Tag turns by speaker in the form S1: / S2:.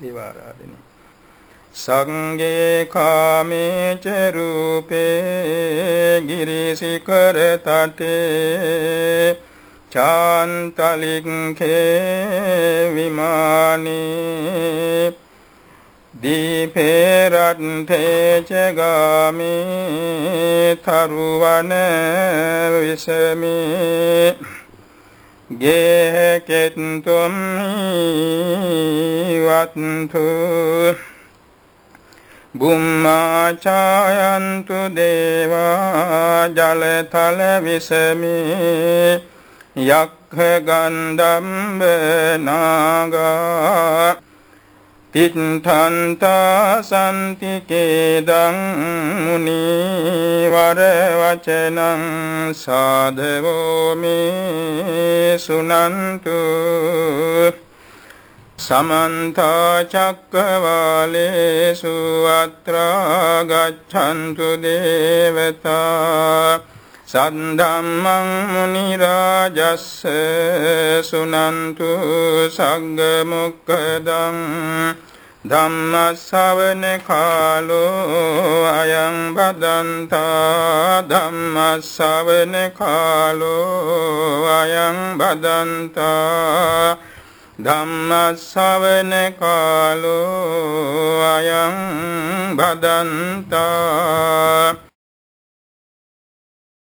S1: විවාරාදිනි සංගේ කාමේච රූපේ ගිරිසිකර තටේ චාන්තලික්ඛේ විමානේ දීපේ රත්ථේ ච ගාමේ තරුවන විසමේ ගේ කෙත්තුම් වත්තු බුම්මා ඡායන්තු දේවා ජලතල විසමේ යක්ඛ ගන්ධම්බ නාගා තිත්තන්තා සම්තිකේදං මුනි වර වචනං සාධවෝ මේ සුනන්තු සමන්ත චක්කවාලේසු අත්‍රා ගච්ඡන්තු දේවතා සද්ධම්මං මුනි රාජස්ස සුනන්තු සග්ග මොක්කදං ධම්ම ශවන කාලෝ අයං බදන්තා ධම්ම ශවන කාලෝ අයං බදන්තා ධම්ම ශවන කාලෝ අයං බදන්තා